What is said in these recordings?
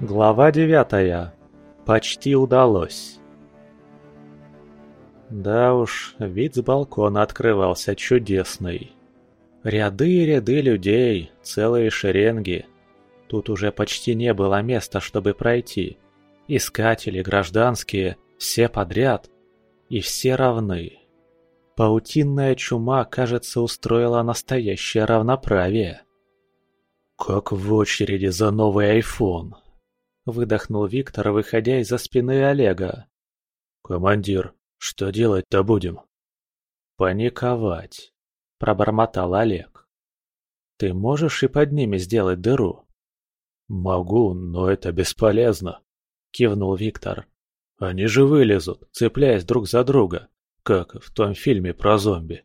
Глава девятая. Почти удалось. Да уж, вид с балкона открывался чудесный. Ряды и ряды людей, целые шеренги. Тут уже почти не было места, чтобы пройти. Искатели, гражданские, все подряд. И все равны. Паутинная чума, кажется, устроила настоящее равноправие. Как в очереди за новый айфон. Выдохнул Виктор, выходя из-за спины Олега. «Командир, что делать-то будем?» «Паниковать», – пробормотал Олег. «Ты можешь и под ними сделать дыру?» «Могу, но это бесполезно», – кивнул Виктор. «Они же вылезут, цепляясь друг за друга, как в том фильме про зомби».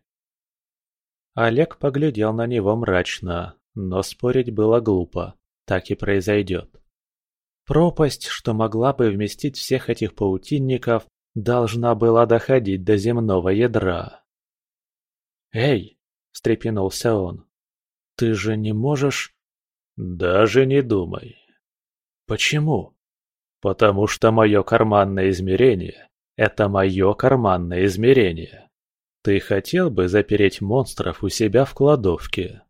Олег поглядел на него мрачно, но спорить было глупо. Так и произойдет. Пропасть, что могла бы вместить всех этих паутинников, должна была доходить до земного ядра. «Эй!» – встрепенулся он. «Ты же не можешь...» «Даже не думай». «Почему?» «Потому что мое карманное измерение – это мое карманное измерение. Ты хотел бы запереть монстров у себя в кладовке?»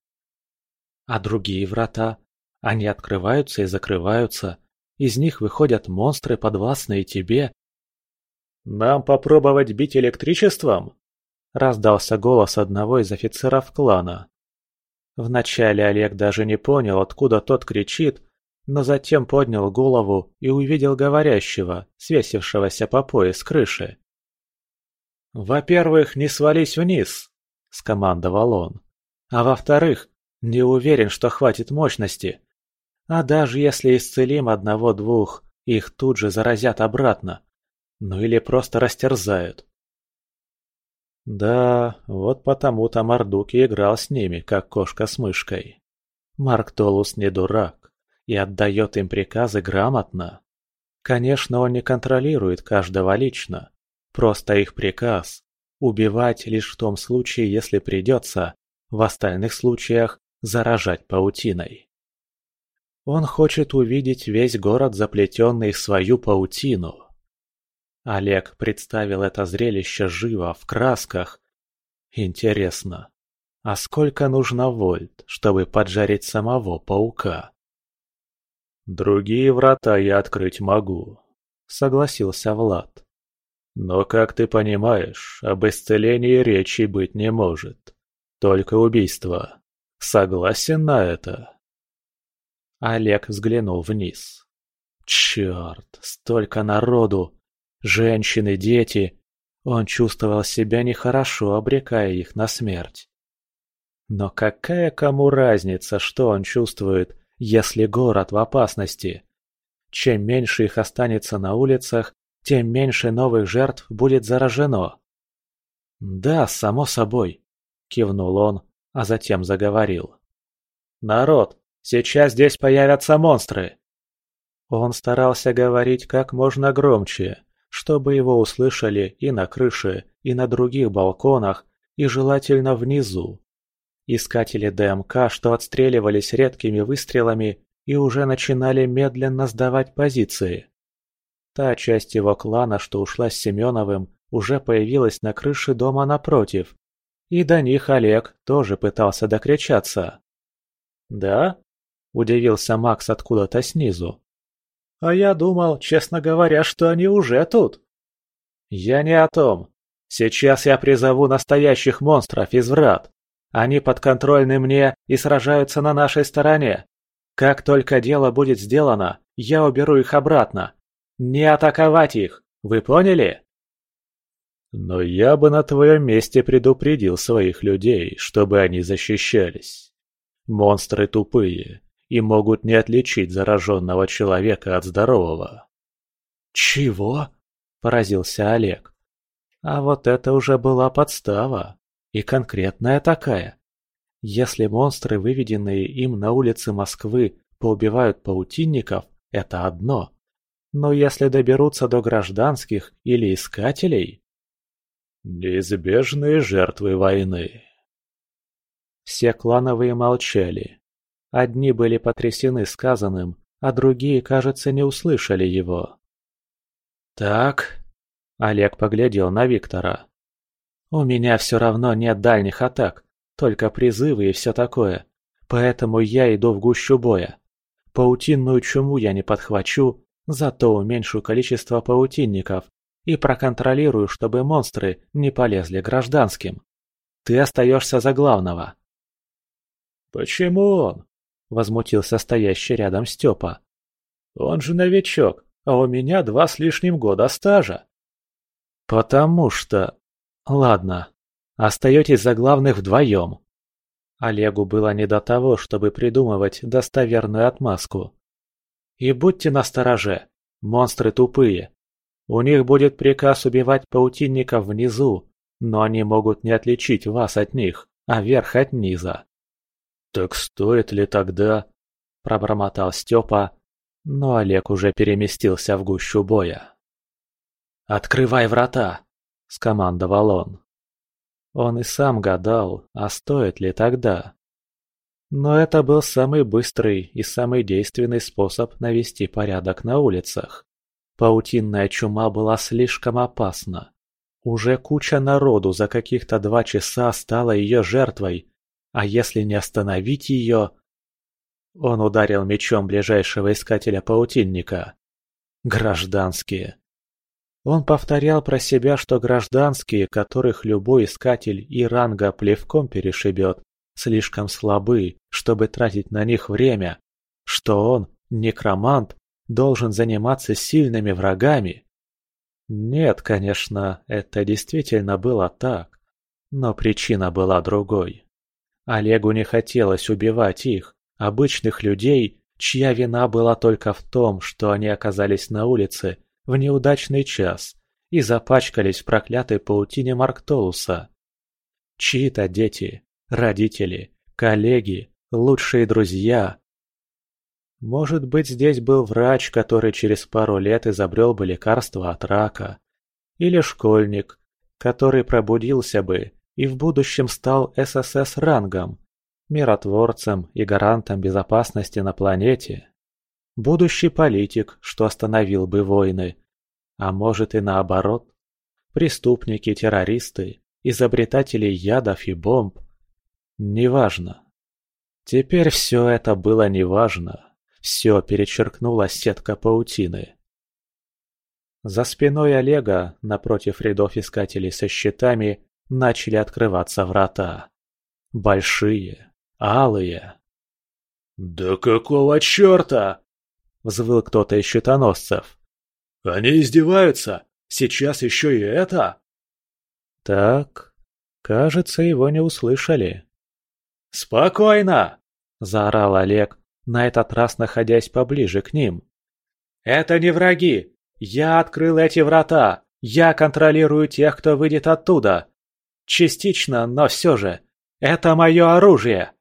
«А другие врата? Они открываются и закрываются, из них выходят монстры, подвластные тебе. «Нам попробовать бить электричеством?» – раздался голос одного из офицеров клана. Вначале Олег даже не понял, откуда тот кричит, но затем поднял голову и увидел говорящего, свесившегося по пояс крыши. «Во-первых, не свались вниз», – скомандовал он. «А во-вторых, не уверен, что хватит мощности. А даже если исцелим одного-двух, их тут же заразят обратно. Ну или просто растерзают. Да, вот потому-то Мордук и играл с ними, как кошка с мышкой. Марк Толус не дурак и отдает им приказы грамотно. Конечно, он не контролирует каждого лично. Просто их приказ – убивать лишь в том случае, если придется, в остальных случаях заражать паутиной. Он хочет увидеть весь город, заплетенный в свою паутину. Олег представил это зрелище живо, в красках. Интересно, а сколько нужно вольт, чтобы поджарить самого паука? «Другие врата я открыть могу», — согласился Влад. «Но, как ты понимаешь, об исцелении речи быть не может. Только убийство. Согласен на это?» Олег взглянул вниз. Черт, столько народу! Женщины, дети! Он чувствовал себя нехорошо, обрекая их на смерть. Но какая кому разница, что он чувствует, если город в опасности? Чем меньше их останется на улицах, тем меньше новых жертв будет заражено. «Да, само собой», — кивнул он, а затем заговорил. «Народ, Сейчас здесь появятся монстры!» Он старался говорить как можно громче, чтобы его услышали и на крыше, и на других балконах, и желательно внизу. Искатели ДМК, что отстреливались редкими выстрелами и уже начинали медленно сдавать позиции. Та часть его клана, что ушла с Семеновым, уже появилась на крыше дома напротив. И до них Олег тоже пытался докричаться. «Да? Удивился Макс откуда-то снизу. «А я думал, честно говоря, что они уже тут». «Я не о том. Сейчас я призову настоящих монстров из врат. Они подконтрольны мне и сражаются на нашей стороне. Как только дело будет сделано, я уберу их обратно. Не атаковать их, вы поняли?» «Но я бы на твоем месте предупредил своих людей, чтобы они защищались. Монстры тупые, и могут не отличить зараженного человека от здорового. «Чего?» – поразился Олег. А вот это уже была подстава. И конкретная такая. Если монстры, выведенные им на улице Москвы, поубивают паутинников, это одно. Но если доберутся до гражданских или искателей... Неизбежные жертвы войны. Все клановые молчали, Одни были потрясены сказанным, а другие, кажется, не услышали его. «Так...» – Олег поглядел на Виктора. «У меня все равно нет дальних атак, только призывы и все такое, поэтому я иду в гущу боя. Паутинную чуму я не подхвачу, зато уменьшу количество паутинников и проконтролирую, чтобы монстры не полезли гражданским. Ты остаешься за главного». «Почему он?» – возмутился стоящий рядом Степа. «Он же новичок, а у меня два с лишним года стажа». «Потому что... Ладно, остаетесь за главных вдвоем». Олегу было не до того, чтобы придумывать достоверную отмазку. «И будьте настороже, монстры тупые. У них будет приказ убивать паутинников внизу, но они могут не отличить вас от них, а верх от низа. «Так стоит ли тогда?» – пробормотал Степа, но Олег уже переместился в гущу боя. «Открывай врата!» – скомандовал он. Он и сам гадал, а стоит ли тогда. Но это был самый быстрый и самый действенный способ навести порядок на улицах. Паутинная чума была слишком опасна. Уже куча народу за каких-то два часа стала ее жертвой, а если не остановить ее... Он ударил мечом ближайшего искателя паутинника. Гражданские. Он повторял про себя, что гражданские, которых любой искатель и ранга плевком перешибет, слишком слабы, чтобы тратить на них время, что он, некромант, должен заниматься сильными врагами. Нет, конечно, это действительно было так, но причина была другой. Олегу не хотелось убивать их, обычных людей, чья вина была только в том, что они оказались на улице в неудачный час и запачкались в проклятой паутине Марктолуса. Чьи-то дети, родители, коллеги, лучшие друзья. Может быть, здесь был врач, который через пару лет изобрел бы лекарство от рака. Или школьник, который пробудился бы и в будущем стал ССС-рангом, миротворцем и гарантом безопасности на планете. Будущий политик, что остановил бы войны. А может и наоборот. Преступники, террористы, изобретатели ядов и бомб. Неважно. Теперь все это было неважно. Все перечеркнула сетка паутины. За спиной Олега, напротив рядов искателей со щитами, начали открываться врата. Большие, алые. «Да какого черта?» – взвыл кто-то из щитоносцев. «Они издеваются! Сейчас еще и это!» Так, кажется, его не услышали. «Спокойно!» – заорал Олег, на этот раз находясь поближе к ним. «Это не враги! Я открыл эти врата! Я контролирую тех, кто выйдет оттуда! Частично, но все же. Это мое оружие!»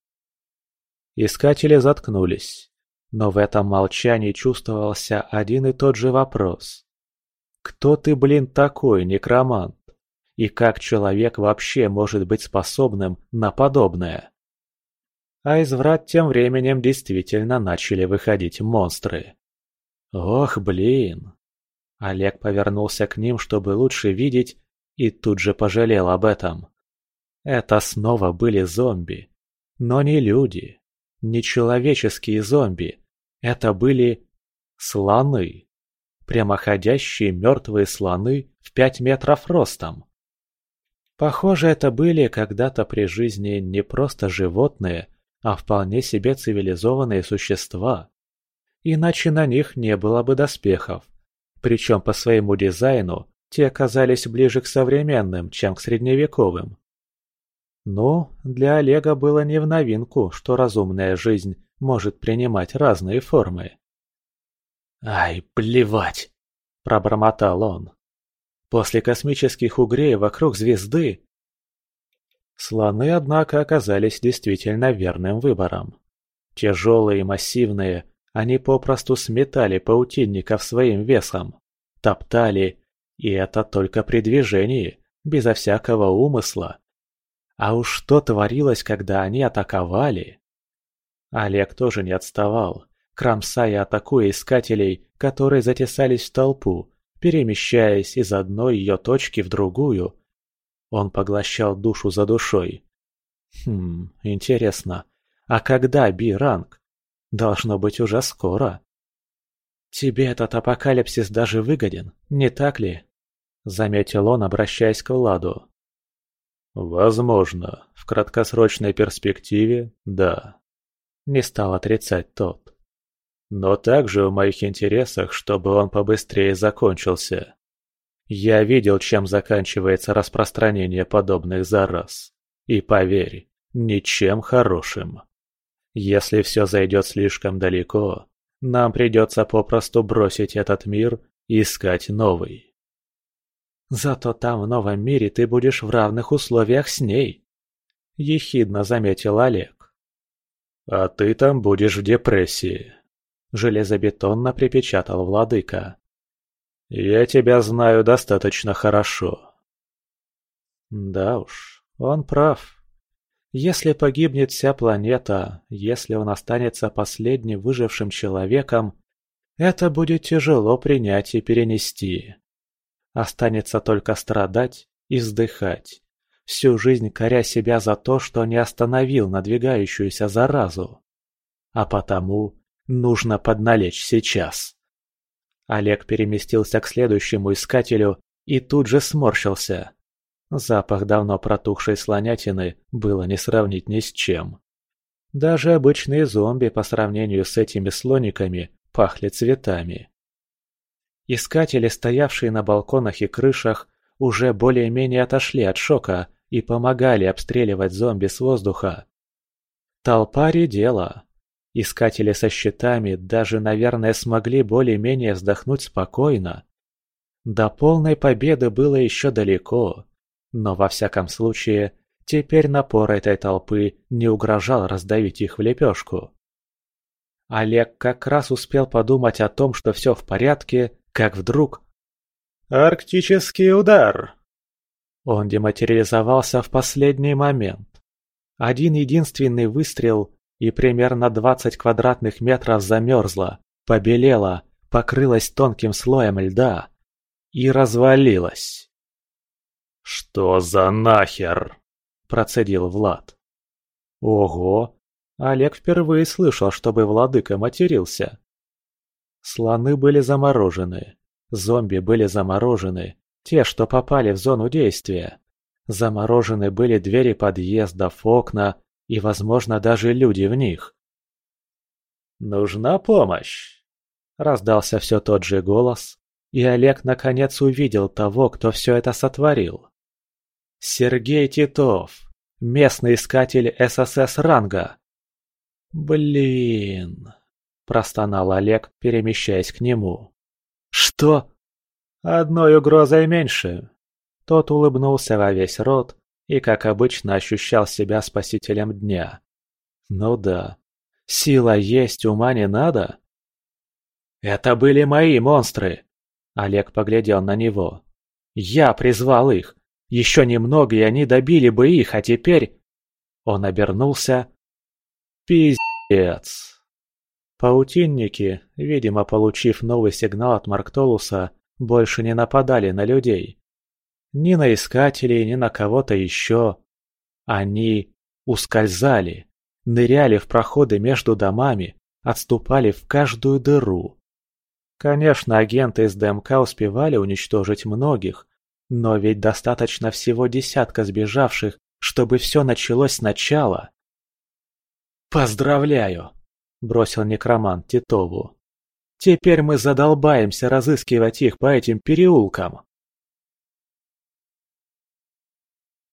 Искатели заткнулись, но в этом молчании чувствовался один и тот же вопрос. «Кто ты, блин, такой, некромант? И как человек вообще может быть способным на подобное?» А из врат тем временем действительно начали выходить монстры. «Ох, блин!» Олег повернулся к ним, чтобы лучше видеть, и тут же пожалел об этом. Это снова были зомби. Но не люди. Не человеческие зомби. Это были... слоны. Прямоходящие мертвые слоны в пять метров ростом. Похоже, это были когда-то при жизни не просто животные, а вполне себе цивилизованные существа. Иначе на них не было бы доспехов. Причем по своему дизайну те оказались ближе к современным, чем к средневековым. Но для Олега было не в новинку, что разумная жизнь может принимать разные формы. «Ай, плевать!» – пробормотал он. «После космических угрей вокруг звезды...» Слоны, однако, оказались действительно верным выбором. Тяжелые и массивные, они попросту сметали паутинников своим весом, топтали и это только при движении, безо всякого умысла. А уж что творилось, когда они атаковали? Олег тоже не отставал, кромсая атакуя искателей, которые затесались в толпу, перемещаясь из одной ее точки в другую. Он поглощал душу за душой. Хм, интересно, а когда Би-ранг? Должно быть уже скоро. Тебе этот апокалипсис даже выгоден, не так ли? Заметил он, обращаясь к Владу. Возможно, в краткосрочной перспективе – да. Не стал отрицать тот. Но также в моих интересах, чтобы он побыстрее закончился. Я видел, чем заканчивается распространение подобных зараз. И поверь, ничем хорошим. Если все зайдет слишком далеко, нам придется попросту бросить этот мир и искать новый. Зато там, в новом мире, ты будешь в равных условиях с ней. Ехидно заметил Олег. А ты там будешь в депрессии. Железобетонно припечатал владыка. Я тебя знаю достаточно хорошо. Да уж, он прав. Если погибнет вся планета, если он останется последним выжившим человеком, это будет тяжело принять и перенести. Останется только страдать и вздыхать, всю жизнь коря себя за то, что не остановил надвигающуюся заразу. А потому нужно подналечь сейчас. Олег переместился к следующему искателю и тут же сморщился. Запах давно протухшей слонятины было не сравнить ни с чем. Даже обычные зомби по сравнению с этими слониками пахли цветами. Искатели, стоявшие на балконах и крышах, уже более-менее отошли от шока и помогали обстреливать зомби с воздуха. Толпа редела. Искатели со щитами даже, наверное, смогли более-менее вздохнуть спокойно. До полной победы было еще далеко, но во всяком случае, теперь напор этой толпы не угрожал раздавить их в лепешку. Олег как раз успел подумать о том, что все в порядке, как вдруг... «Арктический удар!» Он дематериализовался в последний момент. Один единственный выстрел, и примерно 20 квадратных метров замерзло, побелело, покрылось тонким слоем льда и развалилось. «Что за нахер?» – процедил Влад. «Ого! Олег впервые слышал, чтобы владыка матерился. Слоны были заморожены. Зомби были заморожены. Те, что попали в зону действия. Заморожены были двери подъездов, окна и, возможно, даже люди в них. «Нужна помощь!» Раздался все тот же голос, и Олег наконец увидел того, кто все это сотворил. Сергей Титов, местный искатель ССС ранга. Блин. – простонал Олег, перемещаясь к нему. «Что?» «Одной угрозой меньше». Тот улыбнулся во весь рот и, как обычно, ощущал себя спасителем дня. «Ну да. Сила есть, ума не надо?» «Это были мои монстры!» Олег поглядел на него. «Я призвал их. Еще немного, и они добили бы их, а теперь...» Он обернулся. «Пиздец!» Паутинники, видимо получив новый сигнал от Марктолуса, больше не нападали на людей. Ни на искателей, ни на кого-то еще. Они ускользали, ныряли в проходы между домами, отступали в каждую дыру. Конечно, агенты из ДМК успевали уничтожить многих, но ведь достаточно всего десятка сбежавших, чтобы все началось сначала. «Поздравляю!» бросил некромант Титову. «Теперь мы задолбаемся разыскивать их по этим переулкам».